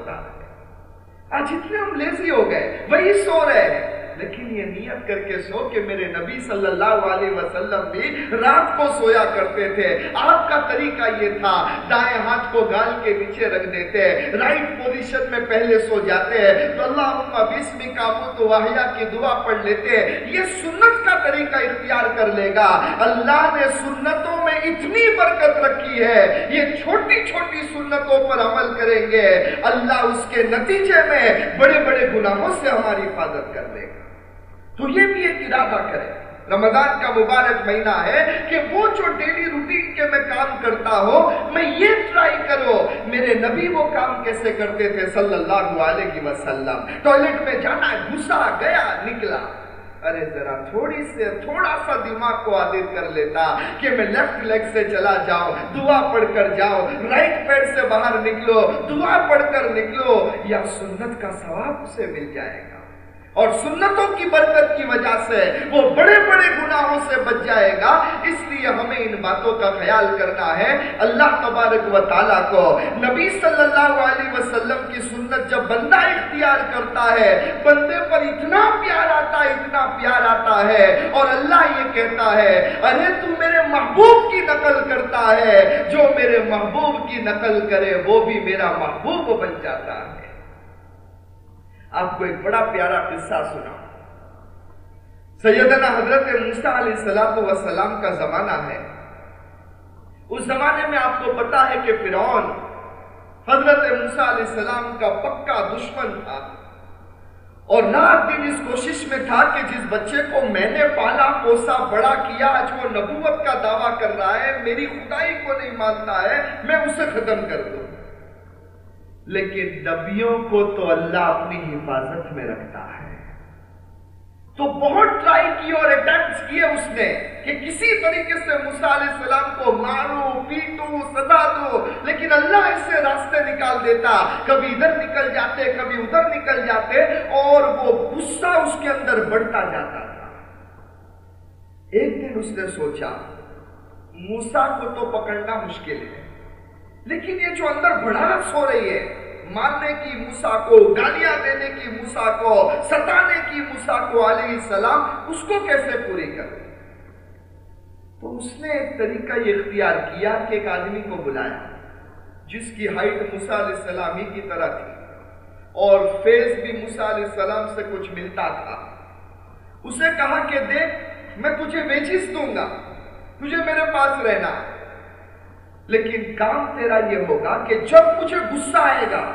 آج اتنے ہم لیزی ہو گئے، وہی سو رہے ہیں۔ لیکن یہ نیت کر کے سو کہ میرے نبی صلی اللہ علیہ وسلم بھی رات کو سویا کرتے تھے۔ آپ کا طریقہ یہ تھا، دائیں ہاتھ کو گال کے نیچے رکھ دیتے رائٹ پوزیشن میں پہلے سو جاتے۔ ہیں تو اللہ بسم کامت واحیہ کی دعا پڑھ لیتے۔ یہ سنت کا طریقہ اختیار کر لے گا۔ اللہ نے سنتوں میں اتنی برکت رکھی ہے۔ یہ چھوٹی چھوٹی سنتوں پر عمل کریں گے۔ اللہ اس کے نتیجے میں بڑے بڑے گناہوں سے ہماری حفاظت کر لے گا۔ تو یہ بھی ایک ارادہ کرے۔ رمضان کا مبارک مہینہ ہے کہ وہ جو ڈیلی روٹین کے میں کام کرتا ہوں میں یہ ٹرائی کرو۔ میرے نبی وہ کام کیسے کرتے تھے؟ صلی اللہ علیہ وسلم۔ ٹوائلٹ میں جانا، گھسا، گیا، نکلا۔ ارے ذرا تھوڑی سے، تھوڑا سا دماغ کو عادت کر لیتا کہ میں لیفٹ لیگ سے چلا جاؤں، دعا پڑھ کر جاؤں رائٹ پیر سے باہر نکلو، دعا پڑھ کر نکلو۔ یا سنت کا ثواب اسے مل جائے گا۔ اور سنتوں کی برکت کی وجہ سے وہ بڑے بڑے گناہوں سے بچ جائے گا۔ اس لیے ہمیں ان باتوں کا خیال کرنا ہے۔ اللہ تبارک و تعالیٰ کو نبی صلی اللہ علیہ وسلم کی سنت جب بندہ اختیار کرتا ہے، بندے پر اتنا پیار آتا ہے اتنا پیار آتا ہے اور اللہ یہ کہتا ہے، ارے تو میرے محبوب کی نقل کرتا ہے، جو میرے محبوب کی نقل کرے وہ بھی میرا محبوب بن جاتا ہے۔ آپ کو ایک بڑا پیارا قصہ سنا سیدنا حضرت موسیٰ علیہ السلام کا زمانہ ہے۔ اس زمانے میں آپ کو پتا ہے کہ فرعون حضرت موسیٰ علیہ السلام کا پکا دشمن تھا۔ اور رات دن اس کوشش میں تھا کہ جس بچے کو میں نے پالا، پوسا بڑا کیا، آج وہ نبوت کا دعویٰ کر رہا ہے، میری خدائی کو نہیں مانتا ہے، میں اسے ختم کر دوں۔ لیکن نبیوں کو تو اللہ اپنی حفاظت میں رکھتا ہے۔ تو بہت ٹرائی کی اور اٹیمپٹس کیے اس نے کہ کسی طریقے سے موسیٰ علیہ السلام کو مارو پیٹو سزا دو لیکن اللہ اسے راستے نکال دیتا۔ کبھی ادھر نکل جاتے، کبھی ادھر نکل جاتے اور وہ غصہ اس کے اندر بڑھتا جاتا تھا۔ ایک دن اس نے سوچا، موسیٰ کو تو پکڑنا مشکل ہے۔ لیکن یہ جو اندر بڑھاس ہو رہی ہے مارنے کی موسیٰ کو، گالیاں دینے کی موسیٰ کو، ستانے کی موسیٰ کو علیہ السلام، اس کو کیسے پوری کر؟ تو اس نے ایک طریقہ یہ اختیار کیا کہ ایک آدمی کو بلایا جس کی ہائٹ موسیٰ علیہ السلام ہی کی طرح تھی، اور فیس بھی موسیٰ علیہ السلام سے کچھ ملتا تھا۔ اسے کہا کہ دیکھ، میں تجھے ویجز دوں گا، تجھے میرے پاس رہنا۔ لیکن کام تیرا یہ ہوگا کہ جب مجھے غصہ آئے گا،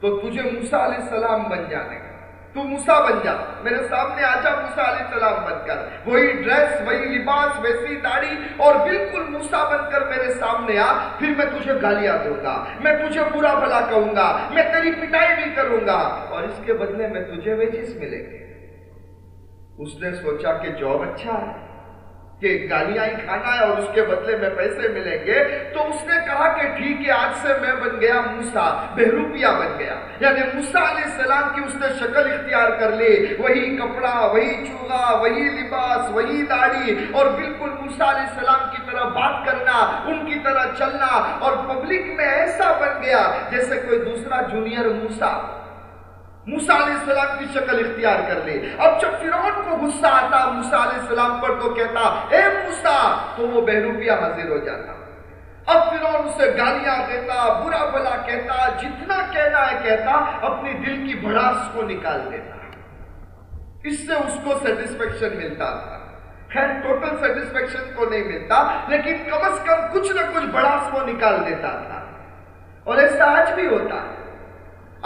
تو تجھے موسیٰ علیہ السلام بن جانے گا۔ تو موسیٰ بن جا۔ میرے سامنے آجا موسیٰ علیہ السلام بن کر۔ وہی ڈریس، وہی لباس، ویسی داڑھی اور بالکل موسیٰ بن کر میرے سامنے آ، پھر میں تجھے گالیاں دوں گا۔ میں تجھے برا بھلا کہوں گا۔ میں تیری پٹائی بھی کروں گا۔ اور اس کے بدلے میں تجھے ویجز ملیں گے اس نے سوچا کہ جاب اچھا ہے۔ کہ گالیاں ہی کھانا ہے اور اس کے بدلے میں پیسے ملیں گے، تو اس نے کہا کہ ٹھیک ہے، آج سے میں بن گیا موسا بہروپیا بن گیا۔ یعنی موسا علیہ السلام کی اس نے شکل اختیار کر لی، وہی کپڑا، وہی چوغا وہی لباس، وہی داڑھی، اور بالکل موسا علیہ السلام کی طرح بات کرنا، ان کی طرح چلنا، اور پبلک میں ایسا بن گیا جیسے کوئی دوسرا جونیئر موسا موسیٰ علیہ السلام کی شکل اختیار کر لے۔ اب جب فرعون کو غصہ آتا، موسیٰ علیہ السلام پر تو کہتا، اے موسیٰ! تو وہ بہروپیہ حاضر ہو جاتا۔ اب فرعون اسے گالیاں دیتا، برا بلا کہتا، جتنا کہنا ہے کہتا، اپنی دل کی بڑاس کو نکال دیتا۔ اس سے اس کو سیٹسفیکشن ملتا تھا۔ خیر ٹوٹل سیٹسفیکشن تو نہیں ملتا، لیکن کم از کم کچھ نہ کچھ بڑاس کو نکال دیتا تھا۔ اور ایسا آج بھی ہوتا ہے۔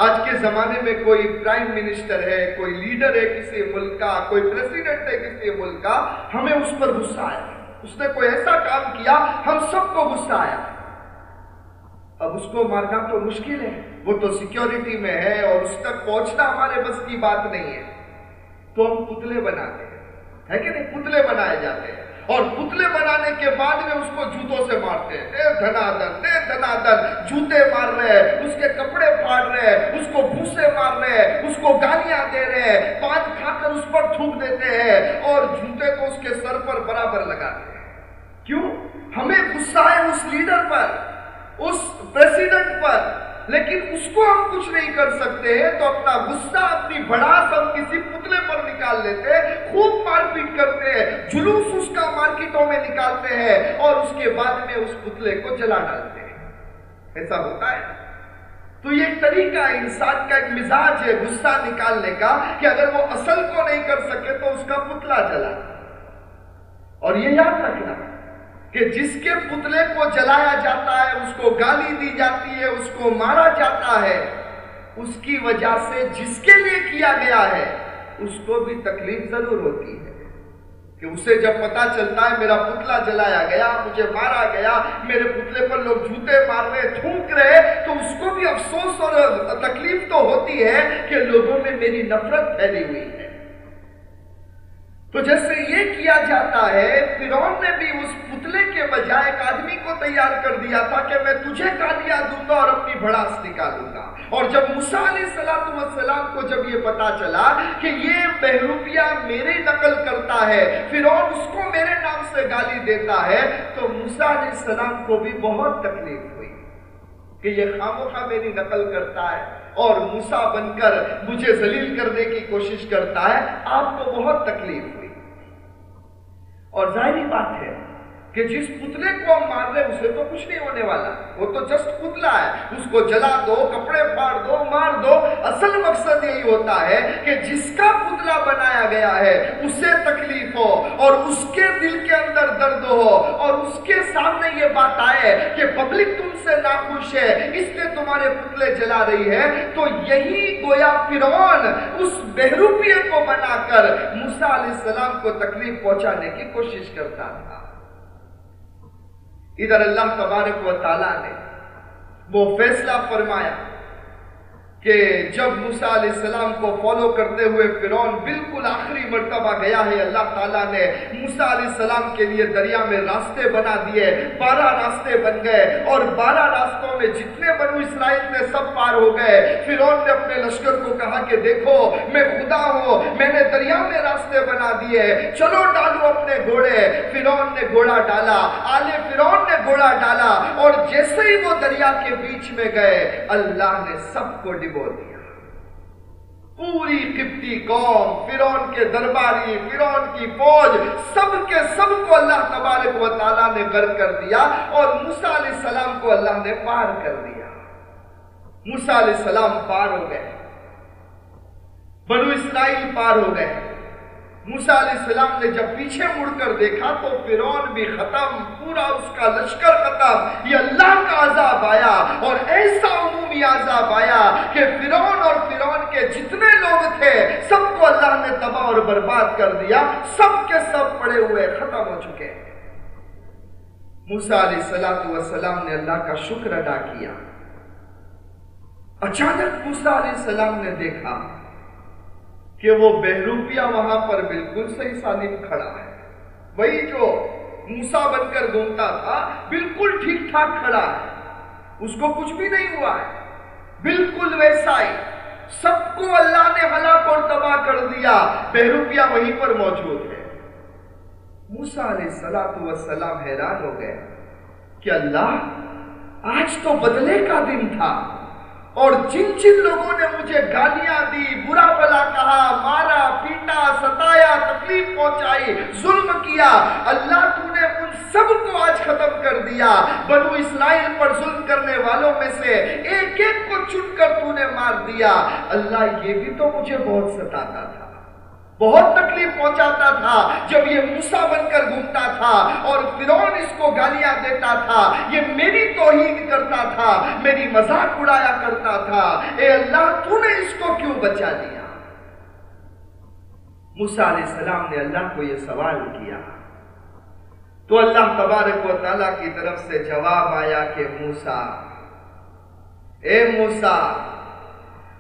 آج کے زمانے میں کوئی پرائم منسٹر ہے، کوئی لیڈر ہے کسی ملک کا، کوئی پریسیڈنٹ ہے کسی ملک کا، ہمیں اس پر غصہ آیا۔ اس نے کوئی ایسا کام کیا، ہم سب کو غصہ آیا۔ اب اس کو مارنا تو مشکل ہے۔ وہ تو سیکیورٹی میں ہے اور اس تک پہنچنا ہمارے بس کی بات نہیں ہے۔ تو ہم پتلے بناتے ہیں۔ ہے کہ نہیں؟ پتلے بنائے جاتے ہیں۔ اور پتلے بنانے کے بعد میں اس کو جوتوں سے مارتے ہیں۔ دے دھنا دن دے دھنا دن جوتے مار رہے ہیں، اس کے کپڑے پھاڑ رہے ہیں، اس کو بھوسے مار رہے ہیں، اس کو گالیاں دے رہے ہیں پانچ کھا کر اس پر تھوک دیتے ہیں اور جوتے کو اس کے سر پر برابر لگاتے ہیں۔ کیوں؟ ہمیں غصہ ہے اس لیڈر پر، اس پریسیڈنٹ پر۔ لیکن اس کو ہم کچھ نہیں کر سکتے ہیں، تو اپنا غصہ اپنی بڑاس ہم کسی پتلے پر نکال لیتے ہیں، خوب مار پیٹ کرتے ہیں، جلوس اس کا مارکیٹوں میں نکالتے ہیں اور اس کے بعد میں اس پتلے کو جلا ڈالتے ہیں۔ ایسا ہوتا ہے۔ تو یہ ایک طریقہ ہے، انسان کا ایک مزاج ہے غصہ نکالنے کا، کہ اگر وہ اصل کو نہیں کر سکے تو اس کا پتلا جلا۔ اور یہ یاد رکھنا۔ کہ جس کے پتلے کو جلایا جاتا ہے، اس کو گالی دی جاتی ہے، اس کو مارا جاتا ہے، اس کی وجہ سے جس کے لیے کیا گیا ہے، اس کو بھی تکلیف ضرور ہوتی ہے۔ کہ اسے جب پتا چلتا ہے میرا پتلا جلایا گیا، مجھے مارا گیا، میرے پتلے پر لوگ جوتے مار رہے، تھوک رہے، تو اس کو بھی افسوس اور تکلیف تو ہوتی ہے کہ لوگوں میں میری نفرت پھیلی ہوئی ہے۔ تو جیسے یہ کیا جاتا ہے فرون نے بھی اس پتلے کے بجائے ایک آدمی کو تیار کر دیا تھا کہ میں تجھے کالیا دوں گا اور اپنی بھڑاس نکالوں گا۔ اور جب موسیٰ علیہ السلام کو جب یہ پتا چلا کہ یہ بہروپیہ میرے نقل کرتا ہے فرون اس کو میرے نام سے گالی دیتا ہے، تو موسیٰ علیہ السلام کو بھی بہت تکلیف ہوئی کہ یہ خاموخہ میری نقل کرتا ہے اور موسیٰ بن کر مجھے ذلیل کرنے کی کوشش کرتا ہے۔ آپ کو بہت تکلیف ہوئی۔ اور ظاہری بات ہے کہ جس پتلے کو ہم مار رہے اسے تو کچھ نہیں ہونے والا۔ وہ تو جسٹ پتلا ہے۔ اس کو جلا دو، کپڑے پھاڑ دو، مار دو۔ اصل مقصد یہی ہوتا ہے کہ جس کا پتلا بنایا گیا ہے، اسے تکلیف ہو اور اس کے دل کے اندر درد ہو اور اس کے سامنے یہ بات آئے کہ پبلک تم سے ناخوش ہے، اس لیے تمہارے پتلے جلا رہی ہے۔ تو یہی گویا فرعون اس بہروپیے کو بنا کر موسیٰ علیہ السلام کو تکلیف پہنچانے کی کوشش کرتا تھا ادھر اللہ تبارک و تعالیٰ نے وہ فیصلہ فرمایا کہ جب موسیٰ علیہ السلام کو فالو کرتے ہوئے فرعون بالکل آخری مرتبہ گیا ہے، اللہ تعالیٰ نے موسیٰ علیہ السلام کے لیے دریا میں راستے بنا دیے، بارہ راستے بن گئے اور بارہ راستوں میں جتنے بنو اسرائیل نے سب پار ہو گئے، فرعون نے اپنے لشکر کو کہا کہ دیکھو، میں خدا ہوں، میں نے دریا میں راستے بنا دیے، چلو ڈالو اپنے گھوڑے۔ فرعون نے گھوڑا ڈالا آلے فرعون نے گھوڑا ڈالا اور جیسے ہی وہ دریا کے بیچ میں گئے، اللہ نے سب کو بو دیا۔ پوری قبطی قوم فرون کے درباری فرون کی فوج، سب کے سب کو اللہ تبارک و تعالیٰ نے غرق کر دیا اور موسیٰ علیہ السلام کو اللہ نے پار کر دیا۔ موسیٰ علیہ السلام پار ہو گئے۔ بنو اسرائیل پار ہو گئے۔ موسیٰ علیہ السلام نے جب پیچھے مڑ کر دیکھا تو فرعون بھی ختم، پورا اس کا لشکر ختم، یہ اللہ کا عذاب آیا اور ایسا عمومی عذاب آیا کہ فرعون اور فرعون کے جتنے لوگ تھے، سب کو اللہ نے تباہ اور برباد کر دیا، سب کے سب پڑے ہوئے، ختم ہو چکے۔ موسیٰ علیہ السلام نے اللہ کا شکر ادا کیا۔ اچانک موسیٰ علیہ السلام نے دیکھا کہ وہ بہروپیہ وہاں پر بالکل صحیح سالم کھڑا ہے۔ وہی جو موسا بن کر گھومتا تھا، بالکل ٹھیک ٹھاک کھڑا ہے۔ اس کو کچھ بھی نہیں ہوا ہے۔ بالکل ویسا ہی۔ سب کو اللہ نے ہلاک اور تباہ کر دیا۔ بہروپیہ وہیں پر موجود ہے۔ موسا علیہ السلام حیران ہو گئے کہ اللہ، آج تو بدلے کا دن تھا۔ اور جن جن لوگوں نے مجھے گالیاں دی، برا بلا کہا، مارا، پیٹا، ستایا، تکلیف پہنچائی، ظلم کیا، اللہ تو نے ان سب کو آج ختم کر دیا۔ بنو اسرائیل پر ظلم کرنے والوں میں سے ایک ایک کو چن کر تو نے مار دیا۔ اللہ یہ بھی تو مجھے بہت ستاتا تھا۔ بہت تکلیف پہنچاتا تھا، جب یہ موسا بن کر گھومتا تھا اور فرون اس کو گالیاں دیتا تھا، یہ میری توہین کرتا تھا، میری مذاق اڑایا کرتا تھا۔ اے اللہ، تو نے اس کو کیوں بچا دیا موسا علیہ السلام نے اللہ کو یہ سوال کیا۔ تو اللہ تبارک و تعالیٰ کی طرف سے جواب آیا کہ موسا اے موسا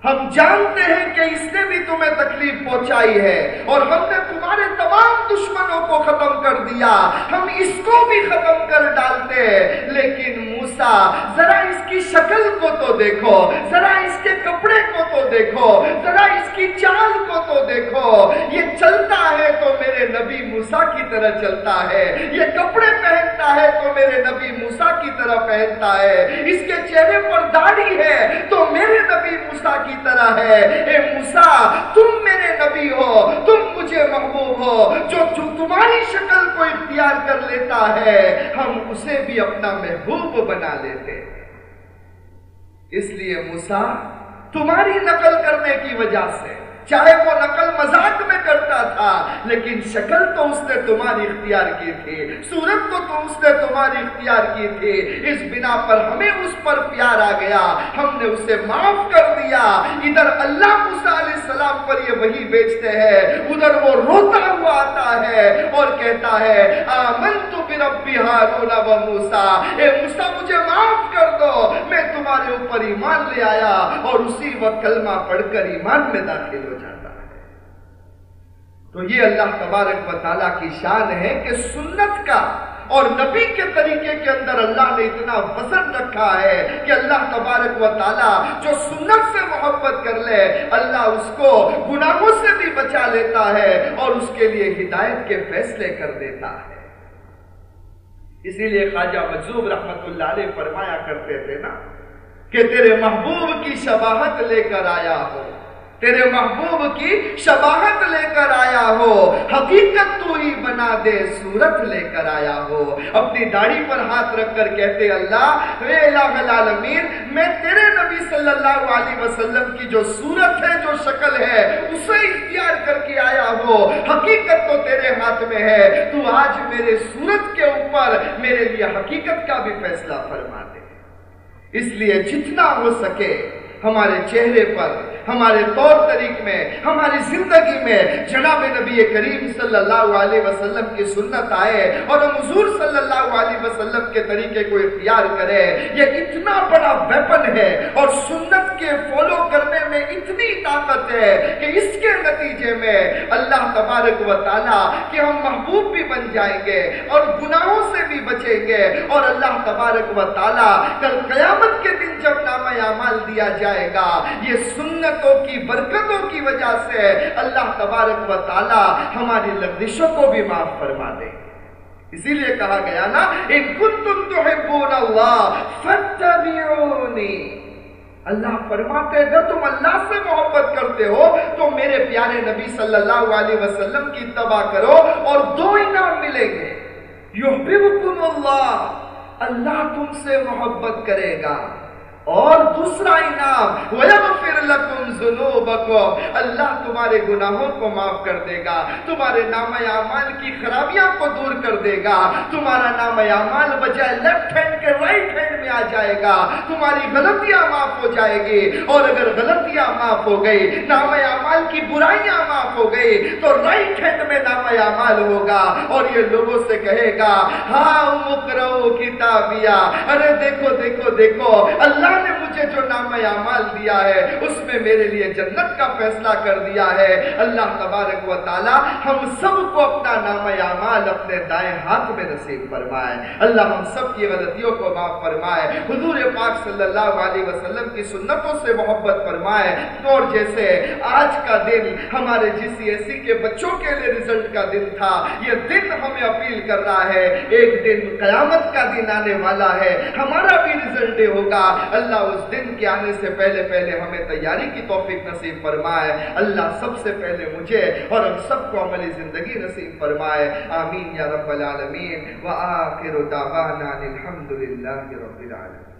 ہم جانتے ہیں کہ اس نے بھی تمہیں تکلیف پہنچائی ہے اور ہم نے تمہارے تمام دشمنوں کو ختم کر دیا۔ ہم اس کو بھی ختم کر ڈالتے لیکن موسا ذرا اس کی شکل کو تو دیکھو، ذرا اس کے کپڑے کو تو دیکھو، ذرا اس کی چال کو تو دیکھو۔ یہ چلتا ہے تو میرے نبی موسا کی طرح چلتا ہے۔ یہ کپڑے پہنتا ہے تو میرے نبی موسا کی طرح پہنتا ہے۔ اس کے چہرے پر داڑھی ہے تو کی طرح ہے۔ اے موسیٰ تم میرے نبی ہو تم مجھے محبوب ہو۔ جو, جو تمہاری شکل کو اختیار کر لیتا ہے ہم اسے بھی اپنا محبوب بنا لیتے۔ اس لیے موسیٰ تمہاری نقل کرنے کی وجہ سے چاہے وہ نقل مزاق میں کرتا تھا، لیکن شکل تو اس نے تمہاری اختیار کی تھی، صورت تو تو اس نے تمہاری اختیار کی تھی۔ اس بنا پر ہمیں اس پر پیار آ گیا، ہم نے اسے معاف کر دیا۔ ادھر اللہ موسیٰ علیہ السلام پر یہ وہی بیچتے ہیں، ادھر وہ روتا ہوا آتا ہے اور کہتا ہے، آمنت بربی ہارون و موسیٰ۔ اے موسیٰ، مجھے معاف کر دو، میں تمہارے اوپر ایمان لے آیا اور اسی وقت کلمہ پڑھ کر ایمان میں داخل ہو تو یہ اللہ تبارک و تعالیٰ کی شان ہے کہ سنت کا اور نبی کے طریقے کے اندر اللہ نے اتنا وزن رکھا ہے کہ اللہ تبارک و تعالیٰ جو سنت سے محبت کر لے، اللہ اس کو گناہوں سے بھی بچا لیتا ہے اور اس کے لیے ہدایت کے فیصلے کر دیتا ہے۔ اسی لیے خواجہ مجذوب رحمت اللہ علیہ فرمایا کرتے تھے نا کہ تیرے محبوب کی شباہت لے کر آیا ہو۔ تیرے محبوب کی شباہت لے کر آیا ہو، حقیقت تو ہی بنا دے، صورت لے کر آیا ہو۔ اپنی داڑھی پر ہاتھ رکھ کر کہتے اللہ، اے الہ العالمین، میں تیرے نبی صلی اللہ علیہ وسلم کی جو صورت ہے، جو شکل ہے، اسے اختیار کر کے آیا ہو۔ حقیقت تو تیرے ہاتھ میں ہے۔ تو آج میرے صورت کے اوپر میرے لیے حقیقت کا بھی فیصلہ فرما دے۔ اس لیے جتنا ہو سکے ہمارے چہرے پر ہمارے طور طریق میں، ہماری زندگی میں جناب نبی کریم صلی اللہ علیہ وسلم کی سنت آئے اور ہم حضور صلی اللہ علیہ وسلم کے طریقے کو اختیار کرے یہ اتنا بڑا ویپن ہے اور سنت کے فالو کرنے میں اتنی طاقت ہے کہ اس کے نتیجے میں اللہ تبارک و تعالیٰ کہ ہم محبوب بھی بن جائیں گے اور گناہوں سے بھی بچیں گے اور اللہ تبارک و تعالیٰ کل قیامت کے دن جب نام اعمال دیا جائے گا، یہ سنت برکتوں کی برکتوں کی وجہ سے اللہ تبارک و تعالی ہماری لغزشوں کو بھی معاف فرما دے۔ اسی لیے کہا گیا نا، ان کنتم تحبون اللہ فتبعونی اللہ فرماتے ہیں اگر تم اللہ سے محبت کرتے ہو، تو میرے پیارے نبی صلی اللہ علیہ وسلم کی اتباع کرو اور دو انعام ملیں گے۔ یحببکم اللہ اللہ تم سے محبت کرے گا۔ اور دوسرا انعام، وَيَغْفِرْ لَكُمْ ذُنُوبَكُمْ۔ اللہ تمہارے گناہوں کو معاف کر دے گا، تمہارے نام اعمال کی خرابیاں کو دور کر دے گا۔ تمہارا نام اعمال بجائے لیفٹ ہینڈ کے رائٹ ہینڈ میں آ جائے گا۔ تمہاری غلطیاں معاف ہو جائے گی۔ اور اگر غلطیاں معاف ہو گئی، نام اعمال کی برائیاں معاف ہو گئی، تو رائٹ ہینڈ میں نام اعمال ہوگا۔ اور یہ لوگوں سے کہے گا ہاں مکرو کتابیا ارے دیکھو دیکھو دیکھو، اللہ نے مجھے جو نام اعمال دیا ہے، اس میں میرے لیے جنت کا فیصلہ کر دیا ہے۔ اللہ تبارک و تعالی ہم سب کو اپنا نام اعمال اپنے دائیں ہاتھ میں نصیب فرمائے۔ اللہ ہم سب کی غلطیوں کو معاف فرمائے۔ حضور پاک صلی اللہ علیہ وسلم کی سنتوں سے محبت فرمائے۔ اور جیسے آج کا دن ہمارے جی سی ایس سی کے بچوں کے لیے رزلٹ کا دن تھا، یہ دن ہمیں اپیل کر رہا ہے۔ ایک دن قیامت کا دن آنے والا ہے۔ ہمارا بھی رزلٹ ہوگا۔ اللہ اس دن کے آنے سے پہلے پہلے ہمیں تیاری کی توفیق نصیب فرمائے۔ اللہ سب سے پہلے مجھے اور ہم سب کو عملی زندگی نصیب فرمائے۔ آمین یا رب العالمین۔ وآخر دعوانا الحمدللہ رب العالمین۔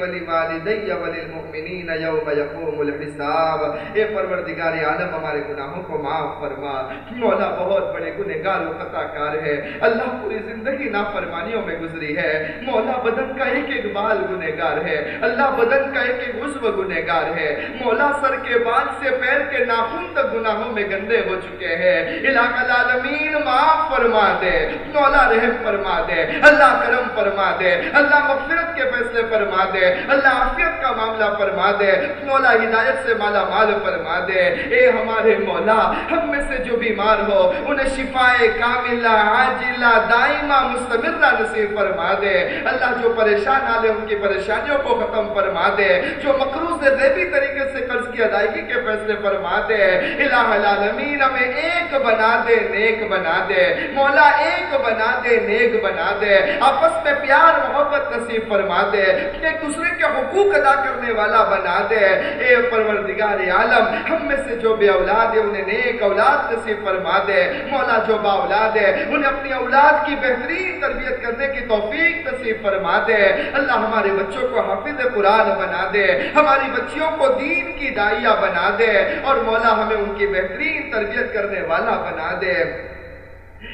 ولی والدی ولی المؤمنین یوم یقوم الحساب۔ اے پروردگار عالم، ہمارے گناہوں کو معاف فرما۔ مولا بہت بڑے گنہگار و خطا کار ہے۔ اللہ پوری زندگی نافرمانیوں میں گزری ہے۔ مولا بدن کا ایک ایک بال گنہگار ہے۔ اللہ بدن کا ایک ایک عضو گنہگار ہے۔ مولا سر کے بال سے پیر کے ناخن تک گناہوں میں گندے ہو چکے ہیں۔ الہ العالمین، معاف فرما دے۔ مولا رحم فرما دے۔ اللہ کرم فرما دے۔ اللہ مغفرت کے فیصلے فرما دے۔ اللہ عافیت کا معاملہ فرما دے۔ مولا ہدایت سے مالا مال فرما دے۔ اے ہمارے مولا، ہم میں سے جو بیمار ہو، انہیں شفاء کاملہ، عاجلہ، دائمہ، مستمرہ نصیب فرما دے۔ اللہ جو پریشان آلے ان کی پریشانیوں کو ختم فرما دے۔ جو مقروض غیبی طریقے سے قرض کی ادائیگی کے فیصلے فرما دے۔ الہ العالمین، ہمیں ایک بنا دے، نیک بنا دے۔ مولا، ایک بنا دے، نیک بنا دے۔ آپس میں پیار، محبت نصیب فرما دے۔ ایک دوسرے کے حقوق ادا کرنے والا بنا دے۔ اے پروردگار عالم، ہم میں سے جو بے اولاد ہے انہیں نیک اولاد نصیب فرما دے۔ مولا، جو با اولاد ہے انہیں اپنی اولاد کی بہترین تربیت کرنے کی توفیق نصیب فرما دے۔ اللہ ہمارے بچوں کو حافظ قرآن بنا دے۔ ہماری بچیوں کو دین کی دائیا بنا دے۔ اور مولا ہمیں ان کی بہترین تربیت کرنے والا بنا دے۔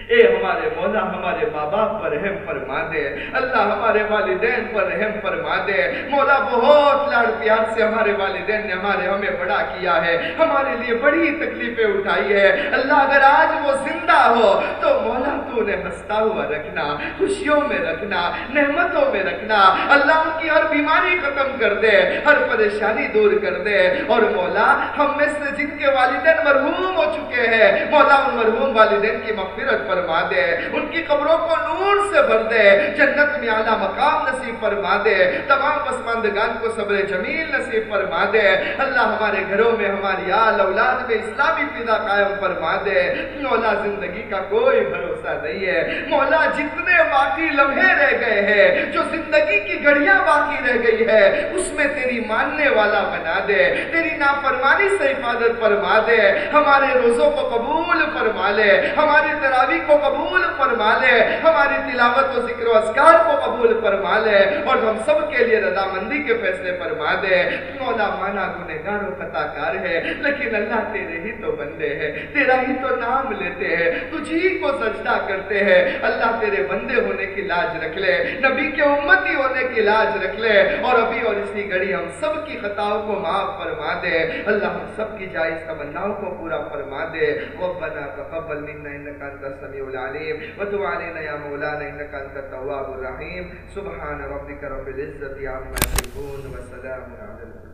اے ہمارے مولا، ہمارے ماں باپ پر رحم فرما دے اللہ ہمارے والدین پر رحم فرما دے مولا بہت لاڑ پیار سے ہمارے والدین نے ہمارے ہمیں بڑا کیا ہے، ہمارے لیے بڑی تکلیفیں اٹھائی ہے۔ اللہ اگر آج وہ زندہ ہو تو مولا تو انہیں ہنستا ہوا رکھنا، خوشیوں میں رکھنا، نعمتوں میں رکھنا۔ اللہ ان کی ہر بیماری ختم کر دے، ہر پریشانی دور کر دے۔ اور مولا، ہم میں سے جن کے والدین مرحوم ہو چکے ہیں، مولا ان مرحوم والدین کی مغفرت فرما دے، ان کی قبروں کو نور سے بھر دے، جنت میں اعلیٰ مقام نصیب فرما دے، تمام پسماندگان کو صبر جمیل نصیب فرما دے۔ اللہ ہمارے گھروں میں ہماری آل اولاد میں اسلامی فضا قائم فرما دے۔ مولا زندگی کا کوئی بھروسہ نہیں ہے۔ مولا جتنے باقی لمحے رہ گئے ہیں، جو زندگی کی گھڑیاں باقی رہ گئی ہے اس میں تیری ماننے والا بنا دے۔ تیری نافرمانی سے حفاظت فرما دے۔ ہمارے روزوں کو قبول فرما لے۔ ہماری تراوی تراوی کو قبول فرما لے، ہماری تلاوت و ذکر و اذکار کو قبول فرما لے اور ہم سب کے لیے رضا مندی کے فیصلے فرما دے۔ مولا مانا گنہگار و خطا کار ہے، لیکن اللہ تیرے ہی تو بندے ہیں، تیرا ہی تو نام لیتے ہیں، تجھی کو سجدہ کرتے ہیں۔ اللہ تیرے بندے ہونے کی لاج رکھ لے، نبی کے امتی ہونے کی لاج رکھ لے۔ اور ابھی اور اسی گھڑی ہم سب کی خطاؤں کو معاف فرما دے۔ اللہ ہم سب کی جائز تمناؤں کو پورا فرما دے۔ ربنا تقبل منا انك انت السميع العليم. وتب علينا يا مولانا إنك أنت التواب الرحيم. سبحان ربك رب العزة عما يصفون وسلام على المرسلين.